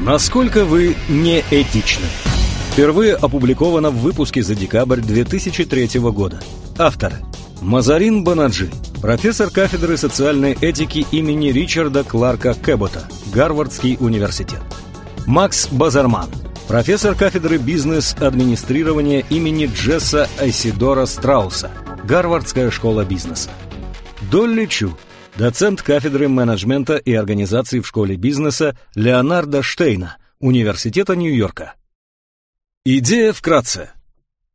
Насколько вы неэтичны? Впервые опубликовано в выпуске за декабрь 2003 года. Автор Мазарин Банаджи, профессор кафедры социальной этики имени Ричарда Кларка Кэбота, Гарвардский университет. Макс Базарман, профессор кафедры бизнес-администрирования имени Джесса Айсидора Страуса, Гарвардская школа бизнеса. Долли Чу, доцент кафедры менеджмента и организации в школе бизнеса Леонарда Штейна, Университета Нью-Йорка. Идея вкратце.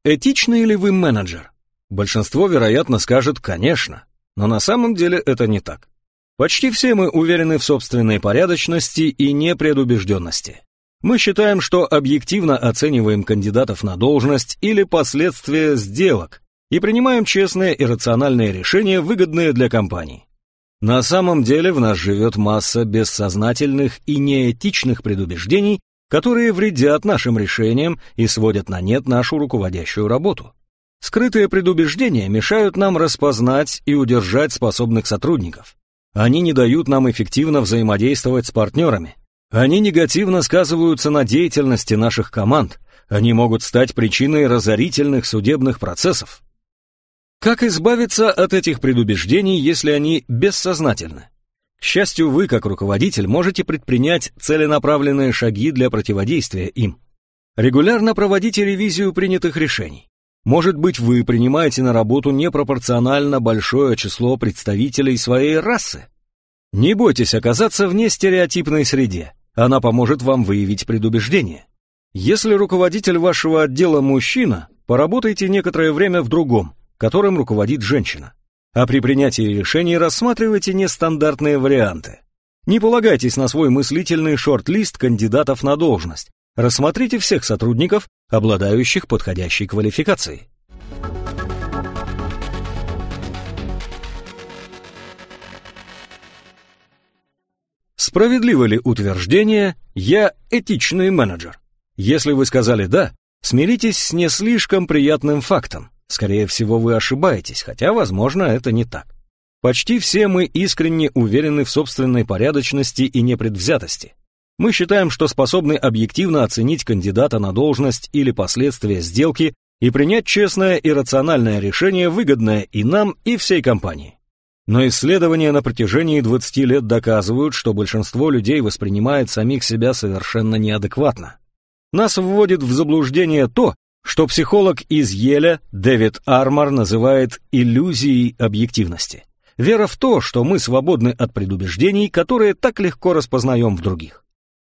Этичный ли вы менеджер? Большинство, вероятно, скажет «конечно», но на самом деле это не так. Почти все мы уверены в собственной порядочности и непредубежденности. Мы считаем, что объективно оцениваем кандидатов на должность или последствия сделок и принимаем честные и рациональные решения, выгодные для компании. На самом деле в нас живет масса бессознательных и неэтичных предубеждений, которые вредят нашим решениям и сводят на нет нашу руководящую работу. Скрытые предубеждения мешают нам распознать и удержать способных сотрудников. Они не дают нам эффективно взаимодействовать с партнерами. Они негативно сказываются на деятельности наших команд. Они могут стать причиной разорительных судебных процессов. Как избавиться от этих предубеждений, если они бессознательны? К счастью, вы, как руководитель, можете предпринять целенаправленные шаги для противодействия им. Регулярно проводите ревизию принятых решений. Может быть, вы принимаете на работу непропорционально большое число представителей своей расы? Не бойтесь оказаться вне стереотипной среде. Она поможет вам выявить предубеждение. Если руководитель вашего отдела мужчина, поработайте некоторое время в другом, которым руководит женщина. А при принятии решений рассматривайте нестандартные варианты. Не полагайтесь на свой мыслительный шорт-лист кандидатов на должность. Рассмотрите всех сотрудников, обладающих подходящей квалификацией. Справедливо ли утверждение «я этичный менеджер»? Если вы сказали «да», смиритесь с не слишком приятным фактом. Скорее всего, вы ошибаетесь, хотя, возможно, это не так. Почти все мы искренне уверены в собственной порядочности и непредвзятости. Мы считаем, что способны объективно оценить кандидата на должность или последствия сделки и принять честное и рациональное решение, выгодное и нам, и всей компании. Но исследования на протяжении 20 лет доказывают, что большинство людей воспринимает самих себя совершенно неадекватно. Нас вводит в заблуждение то, что психолог из Еля Дэвид Армор называет иллюзией объективности. Вера в то, что мы свободны от предубеждений, которые так легко распознаем в других.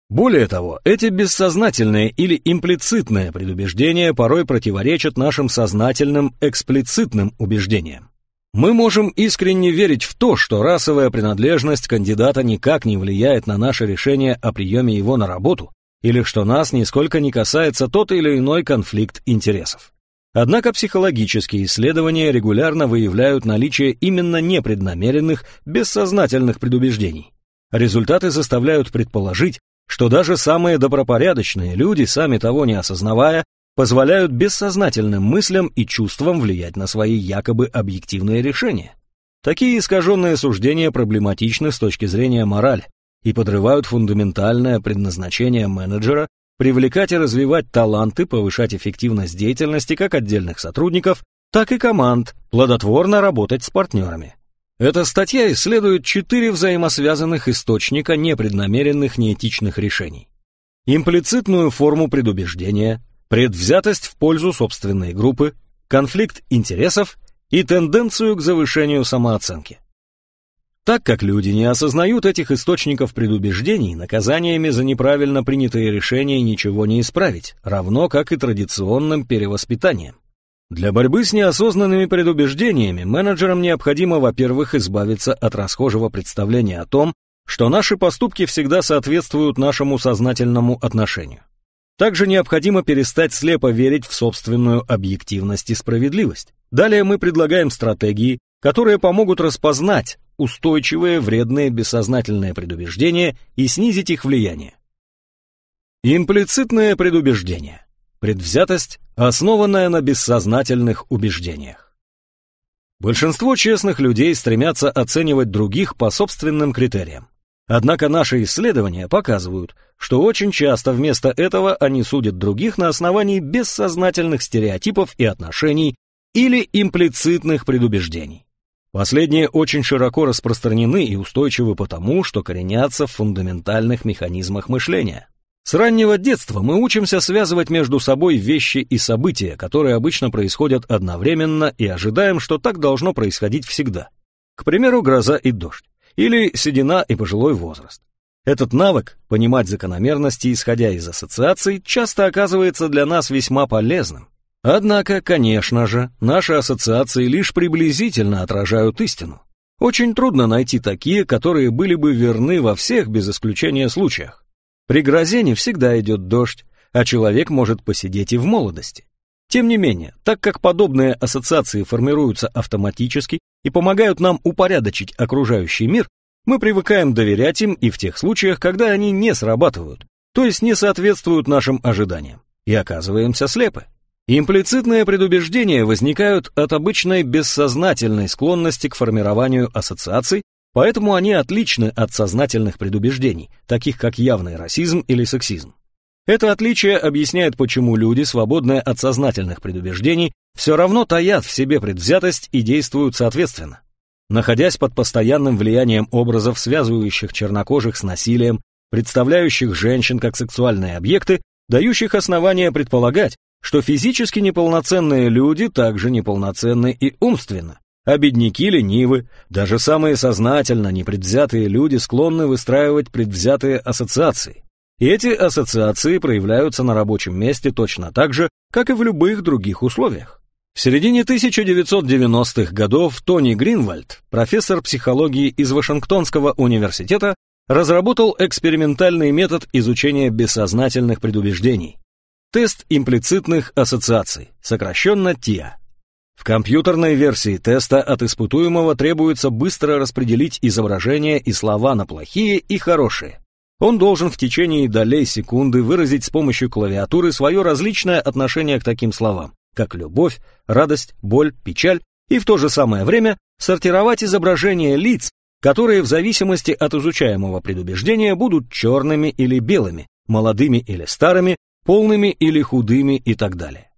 Более того, эти бессознательные или имплицитные предубеждения порой противоречат нашим сознательным эксплицитным убеждениям. Мы можем искренне верить в то, что расовая принадлежность кандидата никак не влияет на наше решение о приеме его на работу, или что нас нисколько не касается тот или иной конфликт интересов. Однако психологические исследования регулярно выявляют наличие именно непреднамеренных, бессознательных предубеждений. Результаты заставляют предположить, что даже самые добропорядочные люди, сами того не осознавая, позволяют бессознательным мыслям и чувствам влиять на свои якобы объективные решения. Такие искаженные суждения проблематичны с точки зрения морали, и подрывают фундаментальное предназначение менеджера привлекать и развивать таланты, повышать эффективность деятельности как отдельных сотрудников, так и команд, плодотворно работать с партнерами. Эта статья исследует четыре взаимосвязанных источника непреднамеренных неэтичных решений. Имплицитную форму предубеждения, предвзятость в пользу собственной группы, конфликт интересов и тенденцию к завышению самооценки. Так как люди не осознают этих источников предубеждений, наказаниями за неправильно принятые решения ничего не исправить, равно как и традиционным перевоспитанием. Для борьбы с неосознанными предубеждениями менеджерам необходимо, во-первых, избавиться от расхожего представления о том, что наши поступки всегда соответствуют нашему сознательному отношению. Также необходимо перестать слепо верить в собственную объективность и справедливость. Далее мы предлагаем стратегии, которые помогут распознать устойчивые вредные бессознательные предубеждения и снизить их влияние. Имплицитное предубеждение. Предвзятость, основанная на бессознательных убеждениях. Большинство честных людей стремятся оценивать других по собственным критериям. Однако наши исследования показывают, что очень часто вместо этого они судят других на основании бессознательных стереотипов и отношений или имплицитных предубеждений. Последние очень широко распространены и устойчивы потому, что коренятся в фундаментальных механизмах мышления. С раннего детства мы учимся связывать между собой вещи и события, которые обычно происходят одновременно, и ожидаем, что так должно происходить всегда. К примеру, гроза и дождь, или седина и пожилой возраст. Этот навык, понимать закономерности, исходя из ассоциаций, часто оказывается для нас весьма полезным. Однако, конечно же, наши ассоциации лишь приблизительно отражают истину. Очень трудно найти такие, которые были бы верны во всех без исключения случаях. При грозе не всегда идет дождь, а человек может посидеть и в молодости. Тем не менее, так как подобные ассоциации формируются автоматически и помогают нам упорядочить окружающий мир, мы привыкаем доверять им и в тех случаях, когда они не срабатывают, то есть не соответствуют нашим ожиданиям, и оказываемся слепы. Имплицитные предубеждения возникают от обычной бессознательной склонности к формированию ассоциаций Поэтому они отличны от сознательных предубеждений, таких как явный расизм или сексизм. Это отличие объясняет, почему люди, свободные от сознательных предубеждений, все равно таят в себе предвзятость и действуют соответственно. Находясь под постоянным влиянием образов, связывающих чернокожих с насилием, представляющих женщин как сексуальные объекты, дающих основания предполагать, что физически неполноценные люди также неполноценны и умственно, а бедняки ленивы, даже самые сознательно непредвзятые люди склонны выстраивать предвзятые ассоциации. И эти ассоциации проявляются на рабочем месте точно так же, как и в любых других условиях. В середине 1990-х годов Тони Гринвальд, профессор психологии из Вашингтонского университета, разработал экспериментальный метод изучения бессознательных предубеждений. Тест имплицитных ассоциаций, сокращенно ТИА. В компьютерной версии теста от испытуемого требуется быстро распределить изображения и слова на плохие и хорошие. Он должен в течение долей секунды выразить с помощью клавиатуры свое различное отношение к таким словам, как любовь, радость, боль, печаль, и в то же самое время сортировать изображения лиц, которые в зависимости от изучаемого предубеждения будут черными или белыми, молодыми или старыми, полными или худыми и так далее.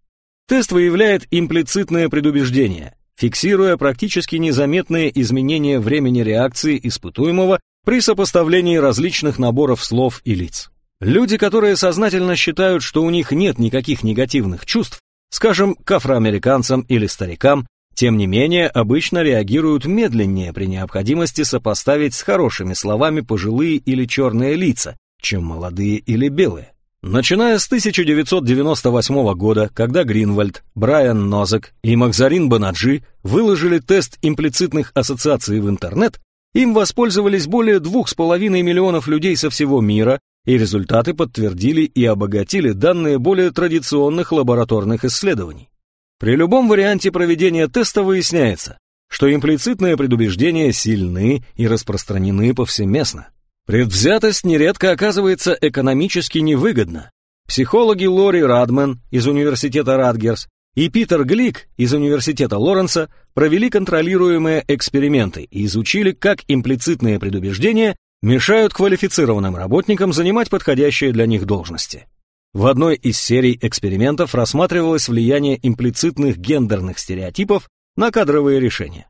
Тест выявляет имплицитное предубеждение, фиксируя практически незаметные изменения времени реакции испытуемого при сопоставлении различных наборов слов и лиц. Люди, которые сознательно считают, что у них нет никаких негативных чувств, скажем, к афроамериканцам или старикам, тем не менее обычно реагируют медленнее при необходимости сопоставить с хорошими словами пожилые или черные лица, чем молодые или белые. Начиная с 1998 года, когда Гринвальд, Брайан Нозек и Макзарин Банаджи выложили тест имплицитных ассоциаций в интернет, им воспользовались более двух с половиной миллионов людей со всего мира, и результаты подтвердили и обогатили данные более традиционных лабораторных исследований. При любом варианте проведения теста выясняется, что имплицитные предубеждения сильны и распространены повсеместно. Предвзятость нередко оказывается экономически невыгодна. Психологи Лори Радмен из университета Радгерс и Питер Глик из университета Лоренса провели контролируемые эксперименты и изучили, как имплицитные предубеждения мешают квалифицированным работникам занимать подходящие для них должности. В одной из серий экспериментов рассматривалось влияние имплицитных гендерных стереотипов на кадровые решения.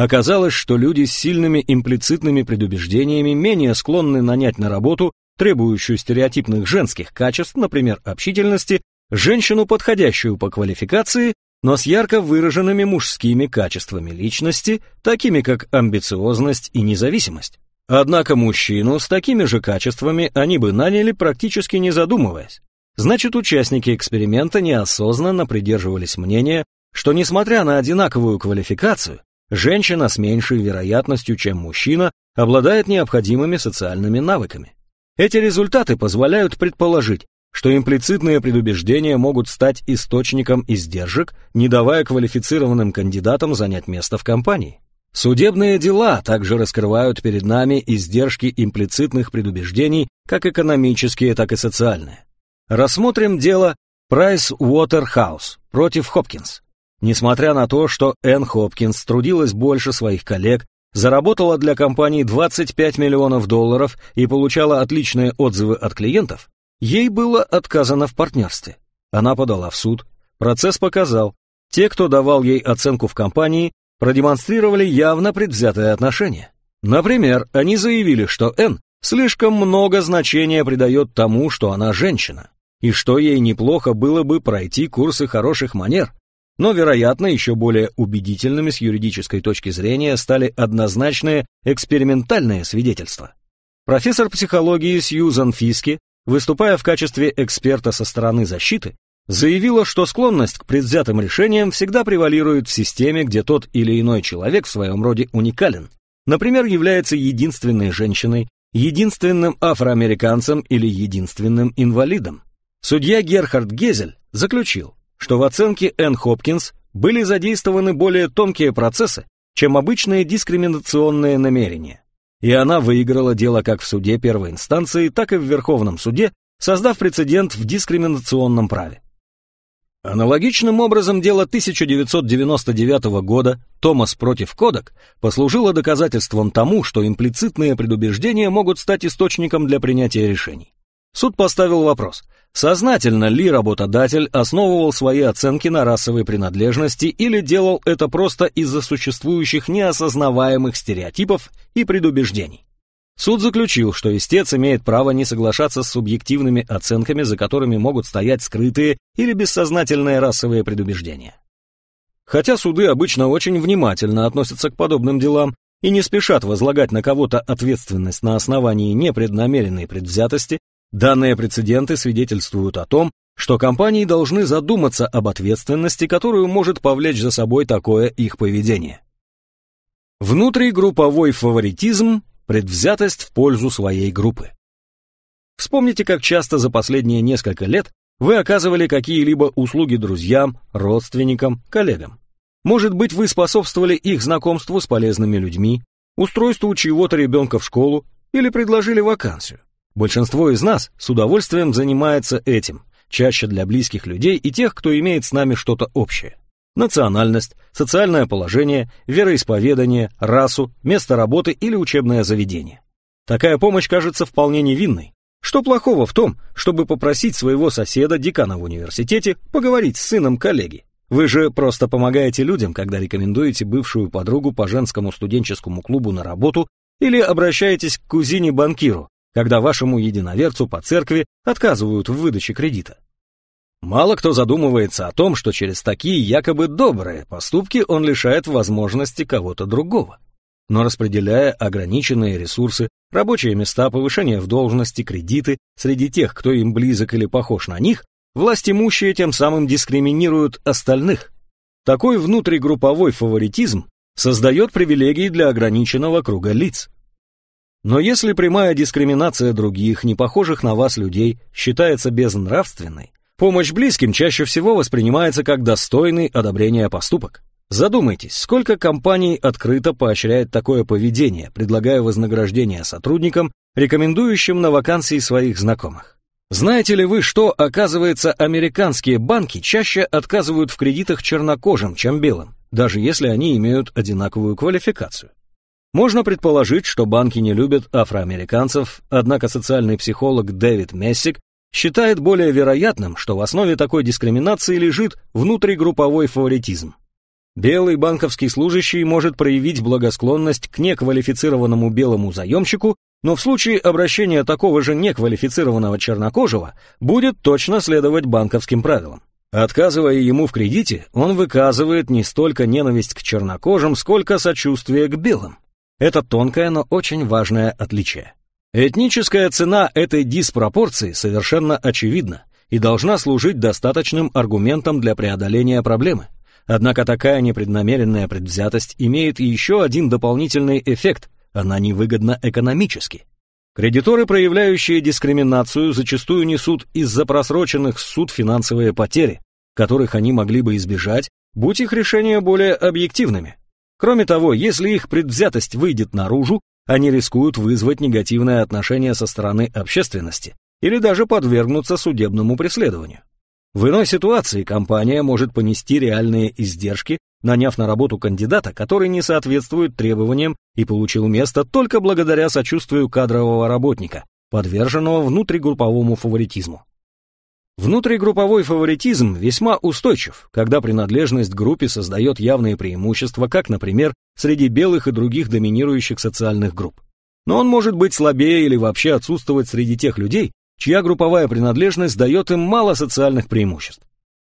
Оказалось, что люди с сильными имплицитными предубеждениями менее склонны нанять на работу, требующую стереотипных женских качеств, например, общительности, женщину, подходящую по квалификации, но с ярко выраженными мужскими качествами личности, такими как амбициозность и независимость. Однако мужчину с такими же качествами они бы наняли практически не задумываясь. Значит, участники эксперимента неосознанно придерживались мнения, что несмотря на одинаковую квалификацию, Женщина с меньшей вероятностью, чем мужчина, обладает необходимыми социальными навыками. Эти результаты позволяют предположить, что имплицитные предубеждения могут стать источником издержек, не давая квалифицированным кандидатам занять место в компании. Судебные дела также раскрывают перед нами издержки имплицитных предубеждений, как экономические, так и социальные. Рассмотрим дело Price Waterhouse против Хопкинс. Несмотря на то, что Энн Хопкинс трудилась больше своих коллег, заработала для компании 25 миллионов долларов и получала отличные отзывы от клиентов, ей было отказано в партнерстве. Она подала в суд. Процесс показал, те, кто давал ей оценку в компании, продемонстрировали явно предвзятое отношение. Например, они заявили, что Н слишком много значения придает тому, что она женщина, и что ей неплохо было бы пройти курсы хороших манер. Но, вероятно, еще более убедительными с юридической точки зрения стали однозначные экспериментальные свидетельства. Профессор психологии Сьюзан Фиски, выступая в качестве эксперта со стороны защиты, заявила, что склонность к предвзятым решениям всегда превалирует в системе, где тот или иной человек в своем роде уникален. Например, является единственной женщиной, единственным афроамериканцем или единственным инвалидом. Судья Герхард Гезель заключил, что в оценке Энн Хопкинс были задействованы более тонкие процессы, чем обычные дискриминационные намерения. И она выиграла дело как в суде первой инстанции, так и в Верховном суде, создав прецедент в дискриминационном праве. Аналогичным образом дело 1999 года «Томас против Кодек» послужило доказательством тому, что имплицитные предубеждения могут стать источником для принятия решений. Суд поставил вопрос, сознательно ли работодатель основывал свои оценки на расовой принадлежности или делал это просто из-за существующих неосознаваемых стереотипов и предубеждений. Суд заключил, что истец имеет право не соглашаться с субъективными оценками, за которыми могут стоять скрытые или бессознательные расовые предубеждения. Хотя суды обычно очень внимательно относятся к подобным делам и не спешат возлагать на кого-то ответственность на основании непреднамеренной предвзятости, данные прецеденты свидетельствуют о том, что компании должны задуматься об ответственности, которую может повлечь за собой такое их поведение. Внутригрупповой фаворитизм предвзятость в пользу своей группы. Вспомните, как часто за последние несколько лет вы оказывали какие-либо услуги друзьям, родственникам, коллегам. Может быть, вы способствовали их знакомству с полезными людьми, устройству чьего-то ребенка в школу или предложили вакансию. Большинство из нас с удовольствием занимается этим, чаще для близких людей и тех, кто имеет с нами что-то общее национальность, социальное положение, вероисповедание, расу, место работы или учебное заведение. Такая помощь кажется вполне невинной. Что плохого в том, чтобы попросить своего соседа, декана в университете, поговорить с сыном коллеги? Вы же просто помогаете людям, когда рекомендуете бывшую подругу по женскому студенческому клубу на работу или обращаетесь к кузине-банкиру, когда вашему единоверцу по церкви отказывают в выдаче кредита. Мало кто задумывается о том, что через такие якобы добрые поступки он лишает возможности кого-то другого. Но распределяя ограниченные ресурсы, рабочие места, повышение в должности, кредиты среди тех, кто им близок или похож на них, власть имущие тем самым дискриминируют остальных. Такой внутригрупповой фаворитизм создает привилегии для ограниченного круга лиц. Но если прямая дискриминация других, не похожих на вас людей, считается безнравственной, Помощь близким чаще всего воспринимается как достойный одобрения поступок. Задумайтесь, сколько компаний открыто поощряет такое поведение, предлагая вознаграждение сотрудникам, рекомендующим на вакансии своих знакомых. Знаете ли вы, что, оказывается, американские банки чаще отказывают в кредитах чернокожим, чем белым, даже если они имеют одинаковую квалификацию? Можно предположить, что банки не любят афроамериканцев, однако социальный психолог Дэвид Мессик считает более вероятным, что в основе такой дискриминации лежит внутригрупповой фаворитизм. Белый банковский служащий может проявить благосклонность к неквалифицированному белому заемщику, но в случае обращения такого же неквалифицированного чернокожего будет точно следовать банковским правилам. Отказывая ему в кредите, он выказывает не столько ненависть к чернокожим, сколько сочувствие к белым. Это тонкое, но очень важное отличие. Этническая цена этой диспропорции совершенно очевидна и должна служить достаточным аргументом для преодоления проблемы. Однако такая непреднамеренная предвзятость имеет еще один дополнительный эффект – она невыгодна экономически. Кредиторы, проявляющие дискриминацию, зачастую несут из-за просроченных суд финансовые потери, которых они могли бы избежать, будь их решения более объективными. Кроме того, если их предвзятость выйдет наружу, они рискуют вызвать негативное отношение со стороны общественности или даже подвергнуться судебному преследованию. В иной ситуации компания может понести реальные издержки наняв на работу кандидата, который не соответствует требованиям и получил место только благодаря сочувствию кадрового работника, подверженного внутригрупповому фаворитизму. Внутригрупповой фаворитизм весьма устойчив, когда принадлежность к группе создает явные преимущества, как, например, среди белых и других доминирующих социальных групп. Но он может быть слабее или вообще отсутствовать среди тех людей, чья групповая принадлежность дает им мало социальных преимуществ.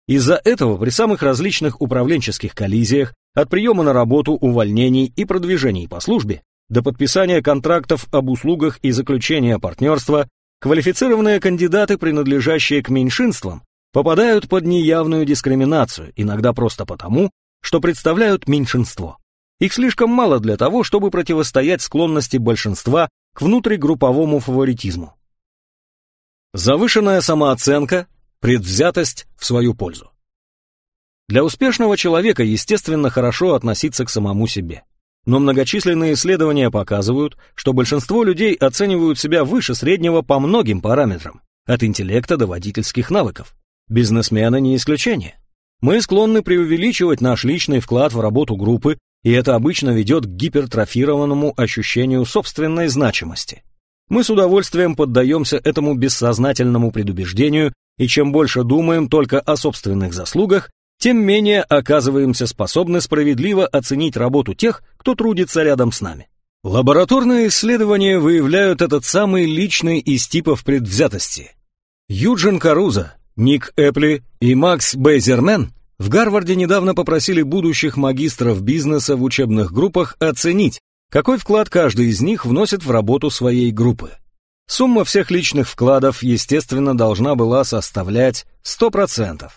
Из-за этого при самых различных управленческих коллизиях, от приема на работу, увольнений и продвижений по службе, до подписания контрактов об услугах и заключения партнерства, Квалифицированные кандидаты, принадлежащие к меньшинствам, попадают под неявную дискриминацию, иногда просто потому, что представляют меньшинство. Их слишком мало для того, чтобы противостоять склонности большинства к внутригрупповому фаворитизму. Завышенная самооценка, предвзятость в свою пользу. Для успешного человека, естественно, хорошо относиться к самому себе. Но многочисленные исследования показывают, что большинство людей оценивают себя выше среднего по многим параметрам, от интеллекта до водительских навыков. Бизнесмены не исключение. Мы склонны преувеличивать наш личный вклад в работу группы, и это обычно ведет к гипертрофированному ощущению собственной значимости. Мы с удовольствием поддаемся этому бессознательному предубеждению, и чем больше думаем только о собственных заслугах, тем менее оказываемся способны справедливо оценить работу тех, кто трудится рядом с нами. Лабораторные исследования выявляют этот самый личный из типов предвзятости. Юджин Каруза, Ник Эпли и Макс Бейзермен в Гарварде недавно попросили будущих магистров бизнеса в учебных группах оценить, какой вклад каждый из них вносит в работу своей группы. Сумма всех личных вкладов, естественно, должна была составлять 100%.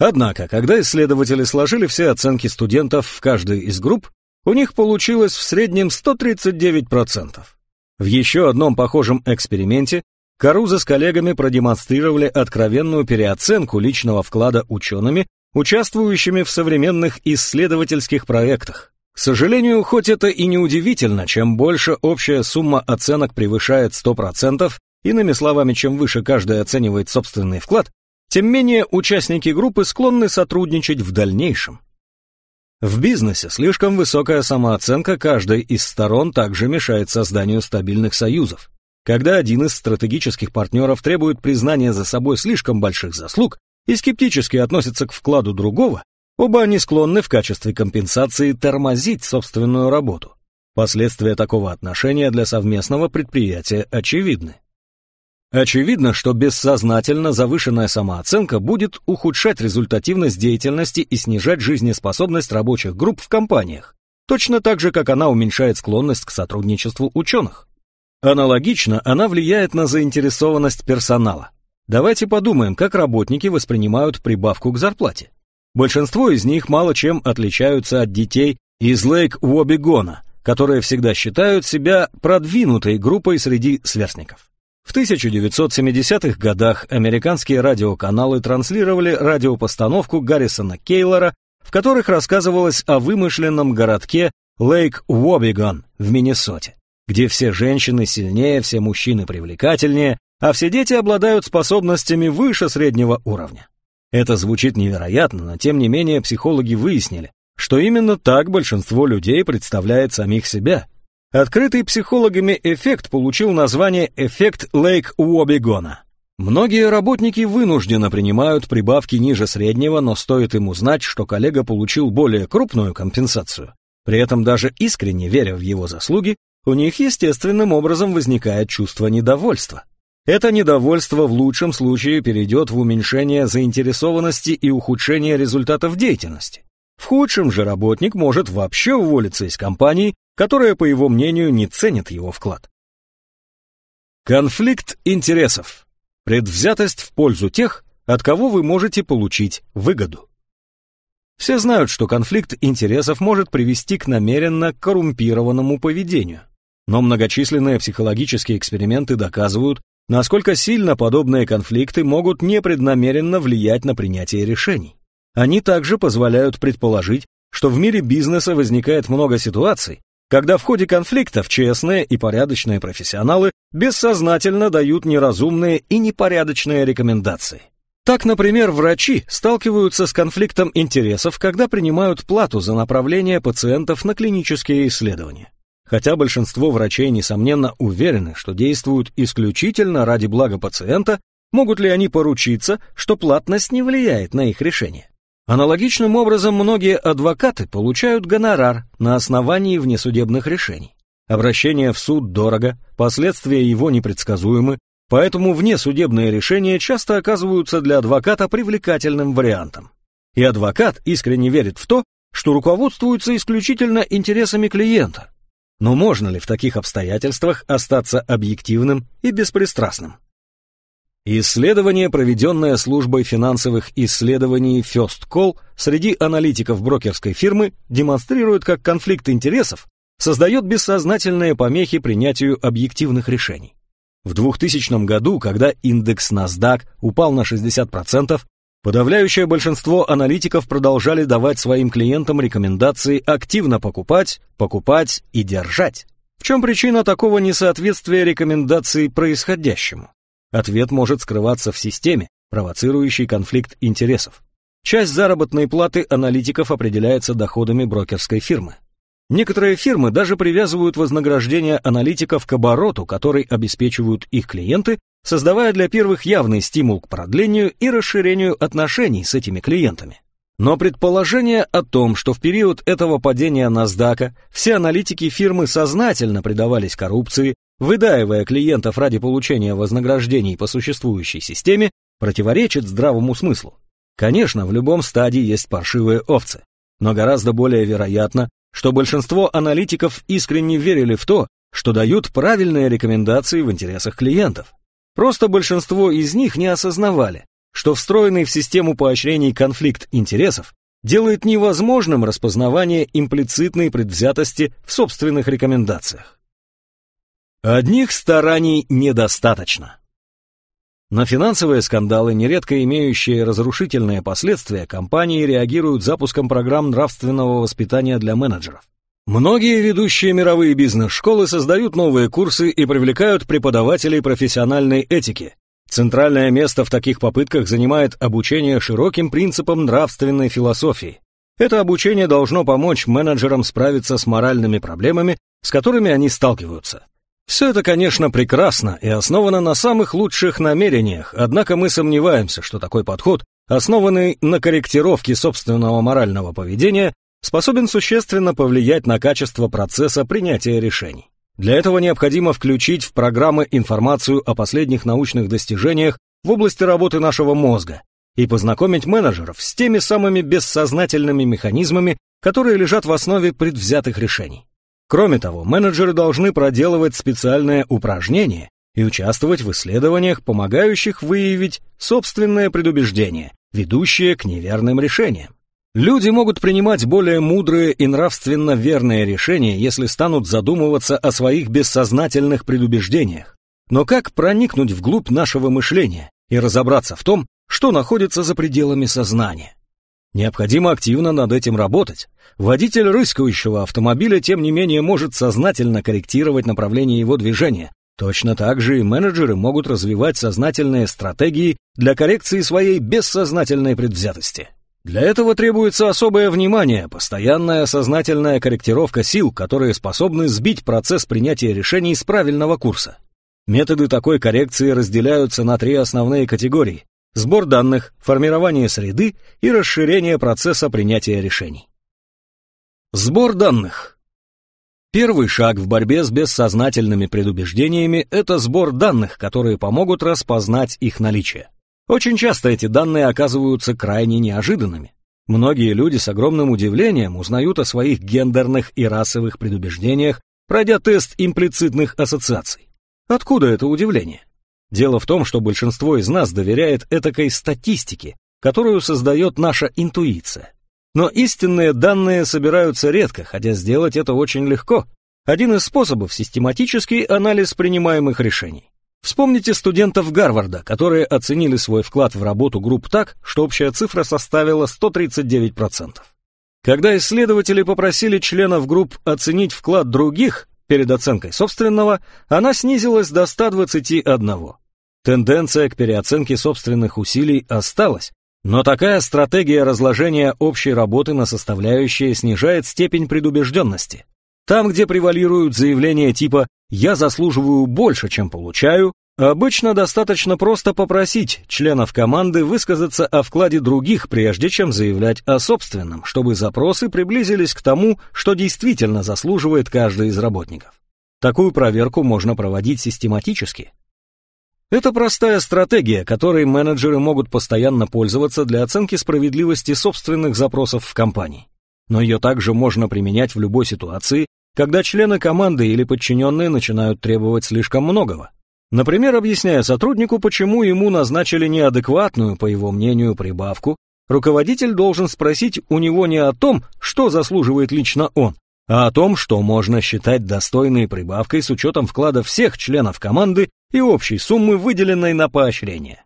Однако, когда исследователи сложили все оценки студентов в каждой из групп, у них получилось в среднем 139%. В еще одном похожем эксперименте Каруза с коллегами продемонстрировали откровенную переоценку личного вклада учеными, участвующими в современных исследовательских проектах. К сожалению, хоть это и не удивительно, чем больше общая сумма оценок превышает 100%, иными словами, чем выше каждый оценивает собственный вклад, тем менее участники группы склонны сотрудничать в дальнейшем. В бизнесе слишком высокая самооценка каждой из сторон также мешает созданию стабильных союзов. Когда один из стратегических партнеров требует признания за собой слишком больших заслуг и скептически относится к вкладу другого, оба они склонны в качестве компенсации тормозить собственную работу. Последствия такого отношения для совместного предприятия очевидны. Очевидно, что бессознательно завышенная самооценка будет ухудшать результативность деятельности и снижать жизнеспособность рабочих групп в компаниях, точно так же, как она уменьшает склонность к сотрудничеству ученых. Аналогично она влияет на заинтересованность персонала. Давайте подумаем, как работники воспринимают прибавку к зарплате. Большинство из них мало чем отличаются от детей из Лейк-Уобигона, которые всегда считают себя продвинутой группой среди сверстников. В 1970-х годах американские радиоканалы транслировали радиопостановку Гаррисона Кейлора, в которых рассказывалось о вымышленном городке Лейк-Уобиган в Миннесоте, где все женщины сильнее, все мужчины привлекательнее, а все дети обладают способностями выше среднего уровня. Это звучит невероятно, но тем не менее психологи выяснили, что именно так большинство людей представляет самих себя – Открытый психологами эффект получил название «эффект Лейк-Уобигона». Многие работники вынужденно принимают прибавки ниже среднего, но стоит им узнать, что коллега получил более крупную компенсацию. При этом даже искренне веря в его заслуги, у них естественным образом возникает чувство недовольства. Это недовольство в лучшем случае перейдет в уменьшение заинтересованности и ухудшение результатов деятельности. В худшем же работник может вообще уволиться из компании которая, по его мнению, не ценит его вклад. Конфликт интересов. Предвзятость в пользу тех, от кого вы можете получить выгоду. Все знают, что конфликт интересов может привести к намеренно коррумпированному поведению. Но многочисленные психологические эксперименты доказывают, насколько сильно подобные конфликты могут непреднамеренно влиять на принятие решений. Они также позволяют предположить, что в мире бизнеса возникает много ситуаций, когда в ходе конфликтов честные и порядочные профессионалы бессознательно дают неразумные и непорядочные рекомендации. Так, например, врачи сталкиваются с конфликтом интересов, когда принимают плату за направление пациентов на клинические исследования. Хотя большинство врачей, несомненно, уверены, что действуют исключительно ради блага пациента, могут ли они поручиться, что платность не влияет на их решение? Аналогичным образом многие адвокаты получают гонорар на основании внесудебных решений. Обращение в суд дорого, последствия его непредсказуемы, поэтому внесудебные решения часто оказываются для адвоката привлекательным вариантом. И адвокат искренне верит в то, что руководствуется исключительно интересами клиента. Но можно ли в таких обстоятельствах остаться объективным и беспристрастным? Исследование, проведенное службой финансовых исследований First Call среди аналитиков брокерской фирмы, демонстрирует, как конфликт интересов создает бессознательные помехи принятию объективных решений. В 2000 году, когда индекс NASDAQ упал на 60%, подавляющее большинство аналитиков продолжали давать своим клиентам рекомендации активно покупать, покупать и держать. В чем причина такого несоответствия рекомендаций происходящему? Ответ может скрываться в системе, провоцирующей конфликт интересов. Часть заработной платы аналитиков определяется доходами брокерской фирмы. Некоторые фирмы даже привязывают вознаграждение аналитиков к обороту, который обеспечивают их клиенты, создавая для первых явный стимул к продлению и расширению отношений с этими клиентами. Но предположение о том, что в период этого падения NASDAQ все аналитики фирмы сознательно предавались коррупции, выдаивая клиентов ради получения вознаграждений по существующей системе, противоречит здравому смыслу. Конечно, в любом стадии есть паршивые овцы, но гораздо более вероятно, что большинство аналитиков искренне верили в то, что дают правильные рекомендации в интересах клиентов. Просто большинство из них не осознавали, что встроенный в систему поощрений конфликт интересов делает невозможным распознавание имплицитной предвзятости в собственных рекомендациях. Одних стараний недостаточно. На финансовые скандалы, нередко имеющие разрушительные последствия, компании реагируют запуском программ нравственного воспитания для менеджеров. Многие ведущие мировые бизнес-школы создают новые курсы и привлекают преподавателей профессиональной этики. Центральное место в таких попытках занимает обучение широким принципам нравственной философии. Это обучение должно помочь менеджерам справиться с моральными проблемами, с которыми они сталкиваются. Все это, конечно, прекрасно и основано на самых лучших намерениях, однако мы сомневаемся, что такой подход, основанный на корректировке собственного морального поведения, способен существенно повлиять на качество процесса принятия решений. Для этого необходимо включить в программы информацию о последних научных достижениях в области работы нашего мозга и познакомить менеджеров с теми самыми бессознательными механизмами, которые лежат в основе предвзятых решений. Кроме того, менеджеры должны проделывать специальные упражнения и участвовать в исследованиях, помогающих выявить собственное предубеждение, ведущее к неверным решениям. Люди могут принимать более мудрые и нравственно верные решения, если станут задумываться о своих бессознательных предубеждениях. Но как проникнуть вглубь нашего мышления и разобраться в том, что находится за пределами сознания? Необходимо активно над этим работать. Водитель рыскающего автомобиля, тем не менее, может сознательно корректировать направление его движения. Точно так же и менеджеры могут развивать сознательные стратегии для коррекции своей бессознательной предвзятости. Для этого требуется особое внимание, постоянная сознательная корректировка сил, которые способны сбить процесс принятия решений с правильного курса. Методы такой коррекции разделяются на три основные категории сбор данных, формирование среды и расширение процесса принятия решений. Сбор данных. Первый шаг в борьбе с бессознательными предубеждениями – это сбор данных, которые помогут распознать их наличие. Очень часто эти данные оказываются крайне неожиданными. Многие люди с огромным удивлением узнают о своих гендерных и расовых предубеждениях, пройдя тест имплицитных ассоциаций. Откуда это удивление? Дело в том, что большинство из нас доверяет этакой статистике, которую создает наша интуиция. Но истинные данные собираются редко, хотя сделать это очень легко. Один из способов – систематический анализ принимаемых решений. Вспомните студентов Гарварда, которые оценили свой вклад в работу групп так, что общая цифра составила 139%. Когда исследователи попросили членов групп оценить вклад других перед оценкой собственного, она снизилась до 121%. Тенденция к переоценке собственных усилий осталась, но такая стратегия разложения общей работы на составляющие снижает степень предубежденности. Там, где превалируют заявления типа «я заслуживаю больше, чем получаю», обычно достаточно просто попросить членов команды высказаться о вкладе других, прежде чем заявлять о собственном, чтобы запросы приблизились к тому, что действительно заслуживает каждый из работников. Такую проверку можно проводить систематически. Это простая стратегия, которой менеджеры могут постоянно пользоваться для оценки справедливости собственных запросов в компании. Но ее также можно применять в любой ситуации, когда члены команды или подчиненные начинают требовать слишком многого. Например, объясняя сотруднику, почему ему назначили неадекватную, по его мнению, прибавку, руководитель должен спросить у него не о том, что заслуживает лично он, а о том, что можно считать достойной прибавкой с учетом вклада всех членов команды и общей суммы, выделенной на поощрение.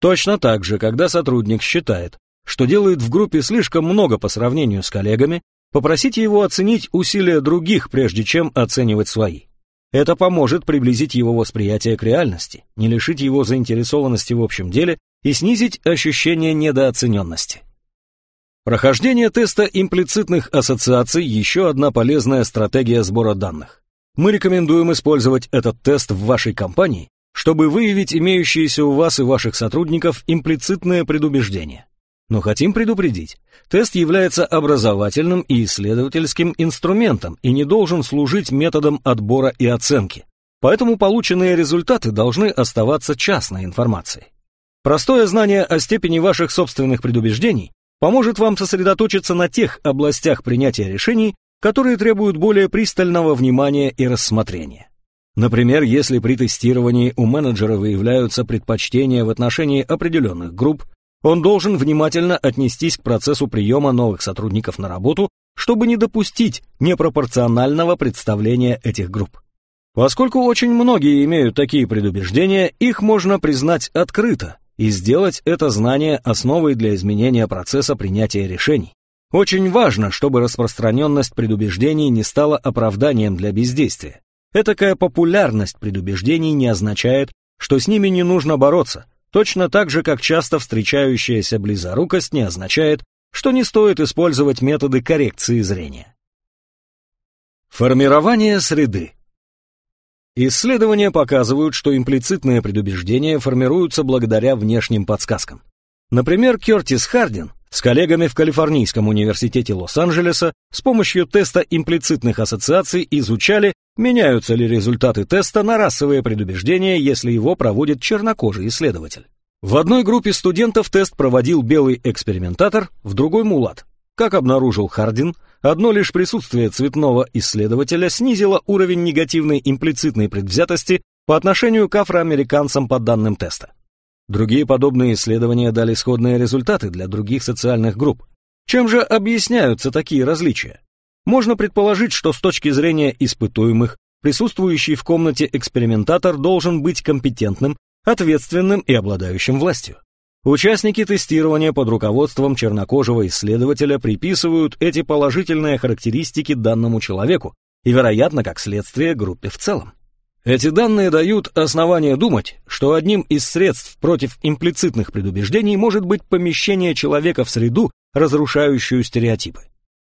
Точно так же, когда сотрудник считает, что делает в группе слишком много по сравнению с коллегами, попросите его оценить усилия других, прежде чем оценивать свои. Это поможет приблизить его восприятие к реальности, не лишить его заинтересованности в общем деле и снизить ощущение недооцененности. Прохождение теста имплицитных ассоциаций – еще одна полезная стратегия сбора данных. Мы рекомендуем использовать этот тест в вашей компании, чтобы выявить имеющиеся у вас и ваших сотрудников имплицитные предубеждения. Но хотим предупредить, тест является образовательным и исследовательским инструментом и не должен служить методом отбора и оценки. Поэтому полученные результаты должны оставаться частной информацией. Простое знание о степени ваших собственных предубеждений поможет вам сосредоточиться на тех областях принятия решений, которые требуют более пристального внимания и рассмотрения. Например, если при тестировании у менеджера выявляются предпочтения в отношении определенных групп, он должен внимательно отнестись к процессу приема новых сотрудников на работу, чтобы не допустить непропорционального представления этих групп. Поскольку очень многие имеют такие предубеждения, их можно признать открыто, и сделать это знание основой для изменения процесса принятия решений. Очень важно, чтобы распространенность предубеждений не стала оправданием для бездействия. Этакая популярность предубеждений не означает, что с ними не нужно бороться, точно так же, как часто встречающаяся близорукость не означает, что не стоит использовать методы коррекции зрения. Формирование среды Исследования показывают, что имплицитные предубеждения формируются благодаря внешним подсказкам. Например, Кертис Хардин с коллегами в Калифорнийском университете Лос-Анджелеса с помощью теста имплицитных ассоциаций изучали, меняются ли результаты теста на расовые предубеждения, если его проводит чернокожий исследователь. В одной группе студентов тест проводил белый экспериментатор, в другой мулат. Как обнаружил Хардин, Одно лишь присутствие цветного исследователя снизило уровень негативной имплицитной предвзятости по отношению к афроамериканцам по данным теста. Другие подобные исследования дали сходные результаты для других социальных групп. Чем же объясняются такие различия? Можно предположить, что с точки зрения испытуемых, присутствующий в комнате экспериментатор должен быть компетентным, ответственным и обладающим властью. Участники тестирования под руководством чернокожего исследователя приписывают эти положительные характеристики данному человеку и, вероятно, как следствие, группе в целом. Эти данные дают основание думать, что одним из средств против имплицитных предубеждений может быть помещение человека в среду, разрушающую стереотипы.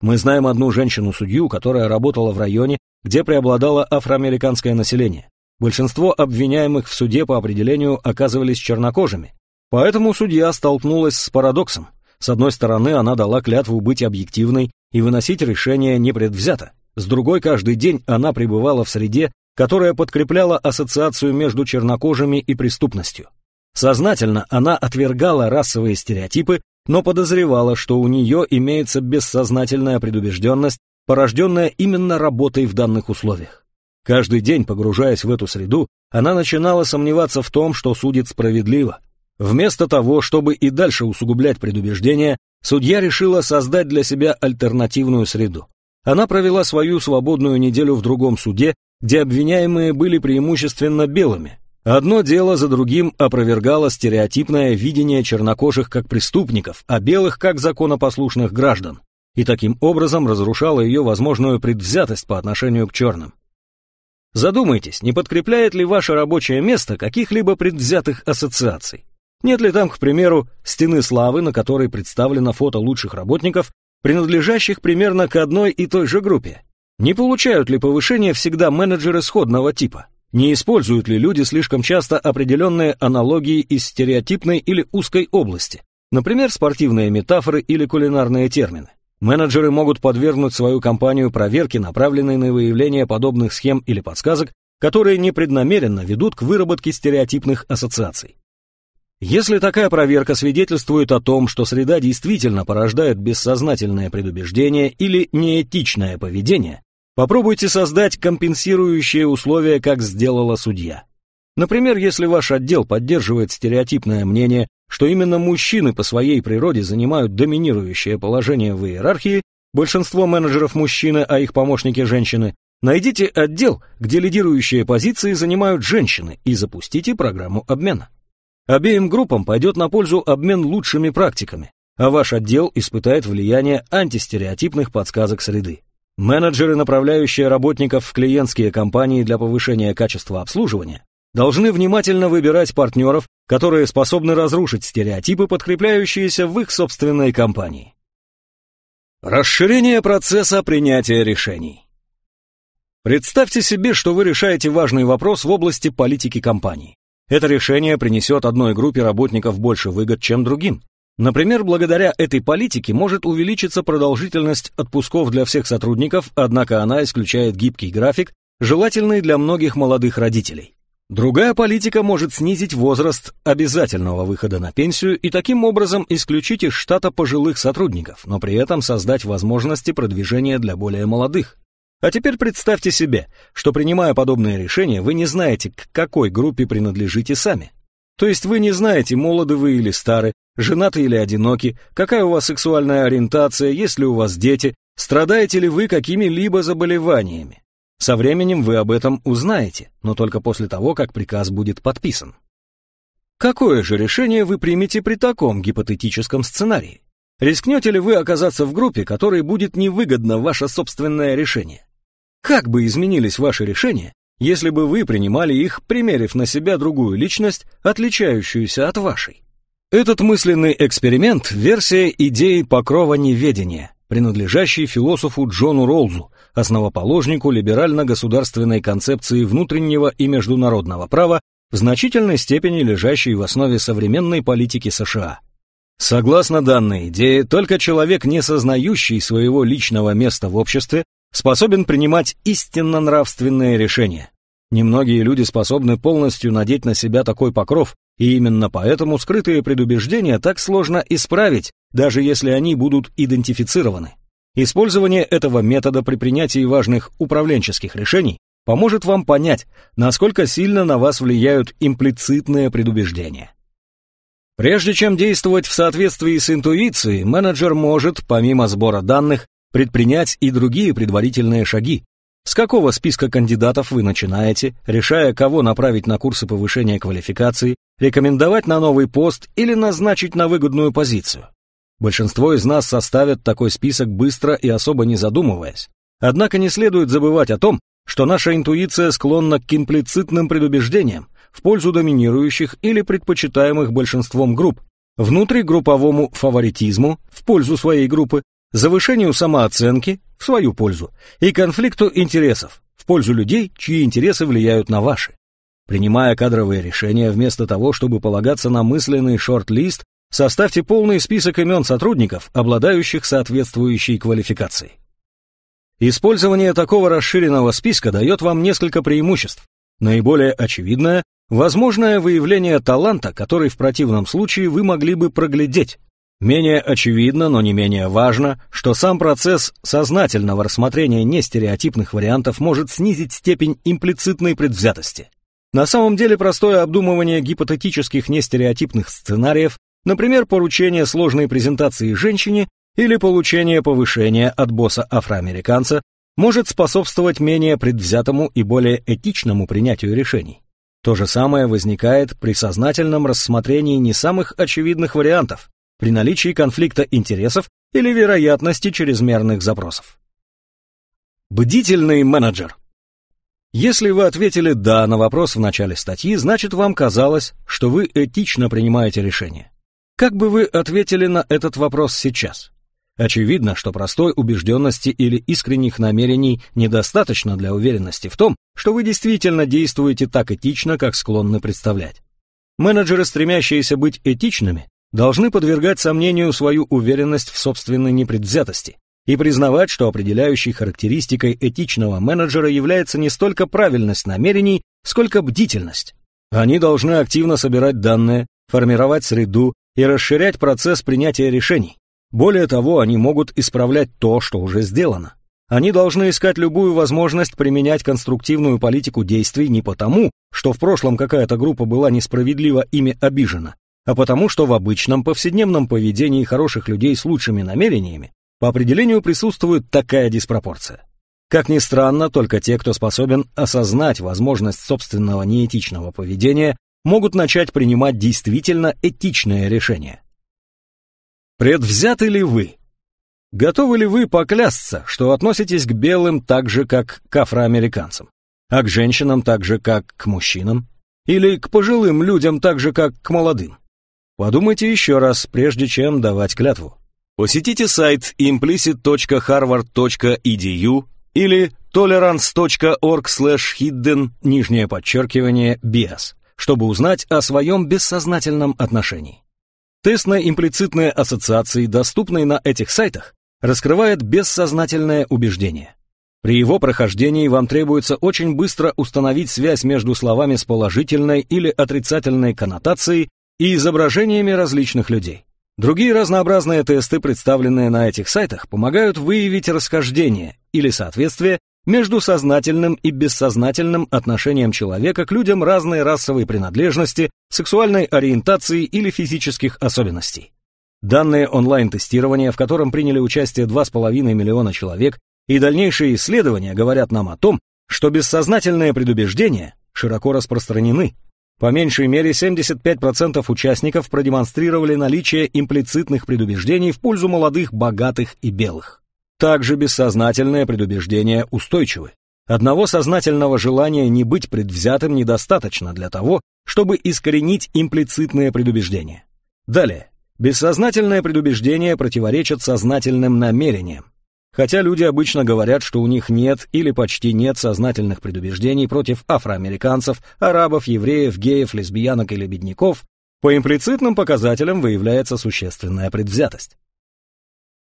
Мы знаем одну женщину-судью, которая работала в районе, где преобладало афроамериканское население. Большинство обвиняемых в суде по определению оказывались чернокожими, Поэтому судья столкнулась с парадоксом. С одной стороны, она дала клятву быть объективной и выносить решение непредвзято. С другой, каждый день она пребывала в среде, которая подкрепляла ассоциацию между чернокожими и преступностью. Сознательно она отвергала расовые стереотипы, но подозревала, что у нее имеется бессознательная предубежденность, порожденная именно работой в данных условиях. Каждый день, погружаясь в эту среду, она начинала сомневаться в том, что судит справедливо, Вместо того, чтобы и дальше усугублять предубеждения, судья решила создать для себя альтернативную среду. Она провела свою свободную неделю в другом суде, где обвиняемые были преимущественно белыми. Одно дело за другим опровергало стереотипное видение чернокожих как преступников, а белых как законопослушных граждан, и таким образом разрушало ее возможную предвзятость по отношению к черным. Задумайтесь, не подкрепляет ли ваше рабочее место каких-либо предвзятых ассоциаций. Нет ли там, к примеру, стены славы, на которой представлено фото лучших работников, принадлежащих примерно к одной и той же группе? Не получают ли повышение всегда менеджеры сходного типа? Не используют ли люди слишком часто определенные аналогии из стереотипной или узкой области? Например, спортивные метафоры или кулинарные термины. Менеджеры могут подвергнуть свою компанию проверке, направленной на выявление подобных схем или подсказок, которые непреднамеренно ведут к выработке стереотипных ассоциаций. Если такая проверка свидетельствует о том, что среда действительно порождает бессознательное предубеждение или неэтичное поведение, попробуйте создать компенсирующие условия, как сделала судья. Например, если ваш отдел поддерживает стереотипное мнение, что именно мужчины по своей природе занимают доминирующее положение в иерархии, большинство менеджеров мужчины, а их помощники женщины, найдите отдел, где лидирующие позиции занимают женщины и запустите программу обмена. Обеим группам пойдет на пользу обмен лучшими практиками, а ваш отдел испытает влияние антистереотипных подсказок среды. Менеджеры, направляющие работников в клиентские компании для повышения качества обслуживания, должны внимательно выбирать партнеров, которые способны разрушить стереотипы, подкрепляющиеся в их собственной компании. Расширение процесса принятия решений. Представьте себе, что вы решаете важный вопрос в области политики компании. Это решение принесет одной группе работников больше выгод, чем другим. Например, благодаря этой политике может увеличиться продолжительность отпусков для всех сотрудников, однако она исключает гибкий график, желательный для многих молодых родителей. Другая политика может снизить возраст обязательного выхода на пенсию и таким образом исключить из штата пожилых сотрудников, но при этом создать возможности продвижения для более молодых. А теперь представьте себе, что принимая подобные решения, вы не знаете, к какой группе принадлежите сами. То есть вы не знаете, молоды вы или стары, женаты или одиноки, какая у вас сексуальная ориентация, есть ли у вас дети, страдаете ли вы какими-либо заболеваниями. Со временем вы об этом узнаете, но только после того, как приказ будет подписан. Какое же решение вы примете при таком гипотетическом сценарии? Рискнете ли вы оказаться в группе, которой будет невыгодно ваше собственное решение? Как бы изменились ваши решения, если бы вы принимали их, примерив на себя другую личность, отличающуюся от вашей? Этот мысленный эксперимент – версия идеи покрова неведения, принадлежащей философу Джону Ролзу, основоположнику либерально-государственной концепции внутреннего и международного права, в значительной степени лежащей в основе современной политики США. Согласно данной идее, только человек, не сознающий своего личного места в обществе, способен принимать истинно нравственные решения. Немногие люди способны полностью надеть на себя такой покров, и именно поэтому скрытые предубеждения так сложно исправить, даже если они будут идентифицированы. Использование этого метода при принятии важных управленческих решений поможет вам понять, насколько сильно на вас влияют имплицитные предубеждения. Прежде чем действовать в соответствии с интуицией, менеджер может, помимо сбора данных, предпринять и другие предварительные шаги. С какого списка кандидатов вы начинаете, решая, кого направить на курсы повышения квалификации, рекомендовать на новый пост или назначить на выгодную позицию? Большинство из нас составят такой список быстро и особо не задумываясь. Однако не следует забывать о том, что наша интуиция склонна к имплицитным предубеждениям в пользу доминирующих или предпочитаемых большинством групп, внутригрупповому фаворитизму в пользу своей группы, завышению самооценки в свою пользу и конфликту интересов в пользу людей, чьи интересы влияют на ваши. Принимая кадровые решения вместо того, чтобы полагаться на мысленный шорт-лист Составьте полный список имен сотрудников, обладающих соответствующей квалификацией. Использование такого расширенного списка дает вам несколько преимуществ. Наиболее очевидное – возможное выявление таланта, который в противном случае вы могли бы проглядеть. Менее очевидно, но не менее важно, что сам процесс сознательного рассмотрения нестереотипных вариантов может снизить степень имплицитной предвзятости. На самом деле простое обдумывание гипотетических нестереотипных сценариев Например, поручение сложной презентации женщине или получение повышения от босса-афроамериканца может способствовать менее предвзятому и более этичному принятию решений. То же самое возникает при сознательном рассмотрении не самых очевидных вариантов, при наличии конфликта интересов или вероятности чрезмерных запросов. Бдительный менеджер Если вы ответили «да» на вопрос в начале статьи, значит вам казалось, что вы этично принимаете решение. Как бы вы ответили на этот вопрос сейчас? Очевидно, что простой убежденности или искренних намерений недостаточно для уверенности в том, что вы действительно действуете так этично, как склонны представлять. Менеджеры, стремящиеся быть этичными, должны подвергать сомнению свою уверенность в собственной непредвзятости и признавать, что определяющей характеристикой этичного менеджера является не столько правильность намерений, сколько бдительность. Они должны активно собирать данные, формировать среду и расширять процесс принятия решений. Более того, они могут исправлять то, что уже сделано. Они должны искать любую возможность применять конструктивную политику действий не потому, что в прошлом какая-то группа была несправедливо ими обижена, а потому, что в обычном повседневном поведении хороших людей с лучшими намерениями по определению присутствует такая диспропорция. Как ни странно, только те, кто способен осознать возможность собственного неэтичного поведения, могут начать принимать действительно этичные решения. Предвзяты ли вы? Готовы ли вы поклясться, что относитесь к белым так же, как к афроамериканцам, а к женщинам так же, как к мужчинам, или к пожилым людям так же, как к молодым? Подумайте еще раз, прежде чем давать клятву. Посетите сайт implicit.harvard.edu или tolerance.org hidden нижнее подчеркивание bias, чтобы узнать о своем бессознательном отношении. Тест на имплицитные ассоциации, доступный на этих сайтах, раскрывает бессознательное убеждение. При его прохождении вам требуется очень быстро установить связь между словами с положительной или отрицательной коннотацией и изображениями различных людей. Другие разнообразные тесты, представленные на этих сайтах, помогают выявить расхождение или соответствие между сознательным и бессознательным отношением человека к людям разной расовой принадлежности, сексуальной ориентации или физических особенностей. Данные онлайн-тестирования, в котором приняли участие 2,5 миллиона человек, и дальнейшие исследования говорят нам о том, что бессознательные предубеждения широко распространены. По меньшей мере 75% участников продемонстрировали наличие имплицитных предубеждений в пользу молодых, богатых и белых. Также бессознательные предубеждения устойчивы. Одного сознательного желания не быть предвзятым недостаточно для того, чтобы искоренить имплицитные предубеждения. Далее. Бессознательные предубеждения противоречат сознательным намерениям. Хотя люди обычно говорят, что у них нет или почти нет сознательных предубеждений против афроамериканцев, арабов, евреев, геев, лесбиянок или бедняков, по имплицитным показателям выявляется существенная предвзятость.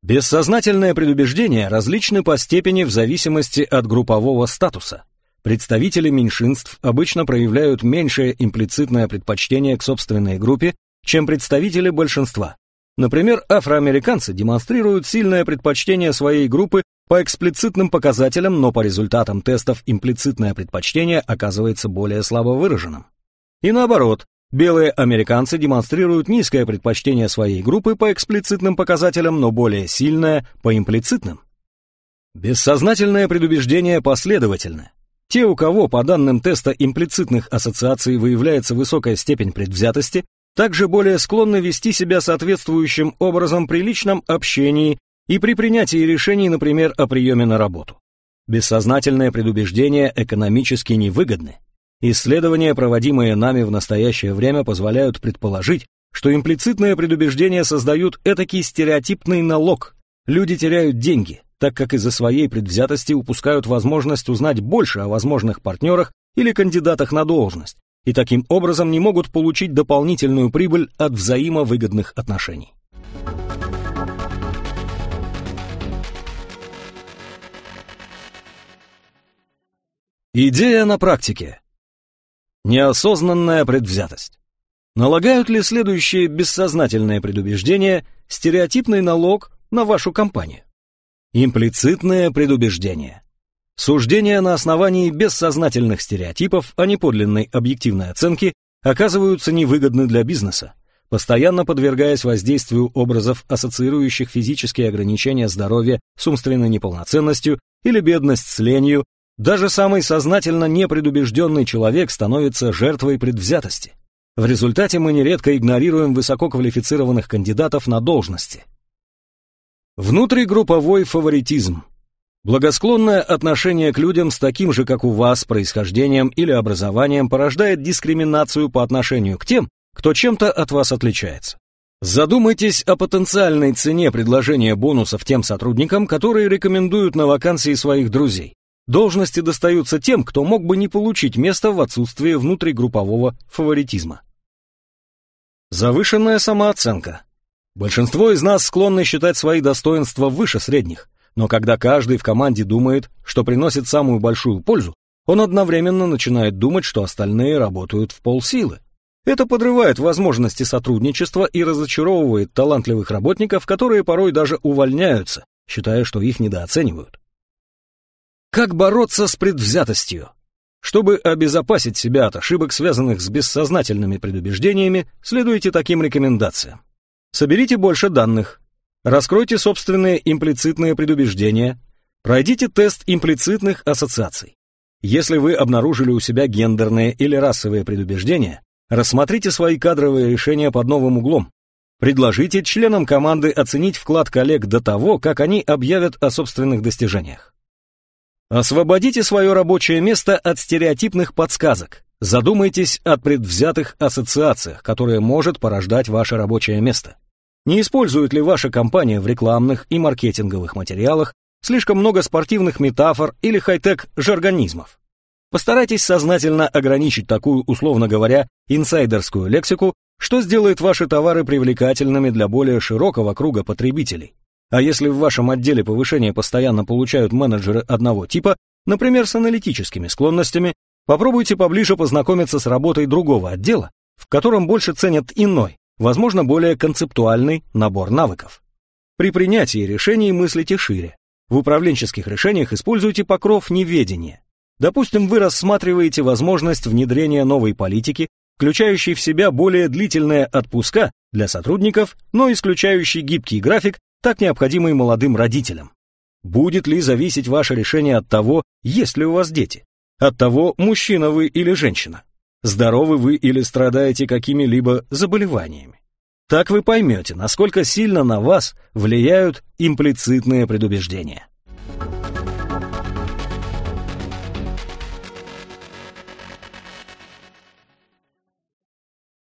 Бессознательные предубеждения различны по степени в зависимости от группового статуса. Представители меньшинств обычно проявляют меньшее имплицитное предпочтение к собственной группе, чем представители большинства. Например, афроамериканцы демонстрируют сильное предпочтение своей группы по эксплицитным показателям, но по результатам тестов имплицитное предпочтение оказывается более слабо выраженным. И наоборот, Белые американцы демонстрируют низкое предпочтение своей группы по эксплицитным показателям, но более сильное по имплицитным. Бессознательное предубеждение последовательно. Те, у кого по данным теста имплицитных ассоциаций выявляется высокая степень предвзятости, также более склонны вести себя соответствующим образом при личном общении и при принятии решений, например, о приеме на работу. Бессознательное предубеждение экономически невыгодны. Исследования, проводимые нами в настоящее время, позволяют предположить, что имплицитные предубеждения создают этакий стереотипный налог. Люди теряют деньги, так как из-за своей предвзятости упускают возможность узнать больше о возможных партнерах или кандидатах на должность, и таким образом не могут получить дополнительную прибыль от взаимовыгодных отношений. Идея на практике. Неосознанная предвзятость. Налагают ли следующие бессознательные предубеждения стереотипный налог на вашу компанию? Имплицитное предубеждение. Суждения на основании бессознательных стереотипов, а не подлинной объективной оценки, оказываются невыгодны для бизнеса, постоянно подвергаясь воздействию образов, ассоциирующих физические ограничения здоровья с умственной неполноценностью или бедность с ленью, даже самый сознательно непредубежденный человек становится жертвой предвзятости. В результате мы нередко игнорируем высококвалифицированных кандидатов на должности. Внутригрупповой фаворитизм. Благосклонное отношение к людям с таким же, как у вас, происхождением или образованием порождает дискриминацию по отношению к тем, кто чем-то от вас отличается. Задумайтесь о потенциальной цене предложения бонусов тем сотрудникам, которые рекомендуют на вакансии своих друзей. Должности достаются тем, кто мог бы не получить место в отсутствии внутригруппового фаворитизма. Завышенная самооценка. Большинство из нас склонны считать свои достоинства выше средних, но когда каждый в команде думает, что приносит самую большую пользу, он одновременно начинает думать, что остальные работают в полсилы. Это подрывает возможности сотрудничества и разочаровывает талантливых работников, которые порой даже увольняются, считая, что их недооценивают. Как бороться с предвзятостью? Чтобы обезопасить себя от ошибок, связанных с бессознательными предубеждениями, следуйте таким рекомендациям. Соберите больше данных. Раскройте собственные имплицитные предубеждения. Пройдите тест имплицитных ассоциаций. Если вы обнаружили у себя гендерные или расовые предубеждения, рассмотрите свои кадровые решения под новым углом. Предложите членам команды оценить вклад коллег до того, как они объявят о собственных достижениях. Освободите свое рабочее место от стереотипных подсказок. Задумайтесь о предвзятых ассоциациях, которые может порождать ваше рабочее место. Не использует ли ваша компания в рекламных и маркетинговых материалах слишком много спортивных метафор или хай-тек жаргонизмов? Постарайтесь сознательно ограничить такую, условно говоря, инсайдерскую лексику, что сделает ваши товары привлекательными для более широкого круга потребителей. А если в вашем отделе повышение постоянно получают менеджеры одного типа, например, с аналитическими склонностями, попробуйте поближе познакомиться с работой другого отдела, в котором больше ценят иной, возможно, более концептуальный набор навыков. При принятии решений мыслите шире. В управленческих решениях используйте покров неведения. Допустим, вы рассматриваете возможность внедрения новой политики, включающей в себя более длительные отпуска для сотрудников, но исключающий гибкий график так необходимый молодым родителям. Будет ли зависеть ваше решение от того, есть ли у вас дети? От того, мужчина вы или женщина? Здоровы вы или страдаете какими-либо заболеваниями? Так вы поймете, насколько сильно на вас влияют имплицитные предубеждения.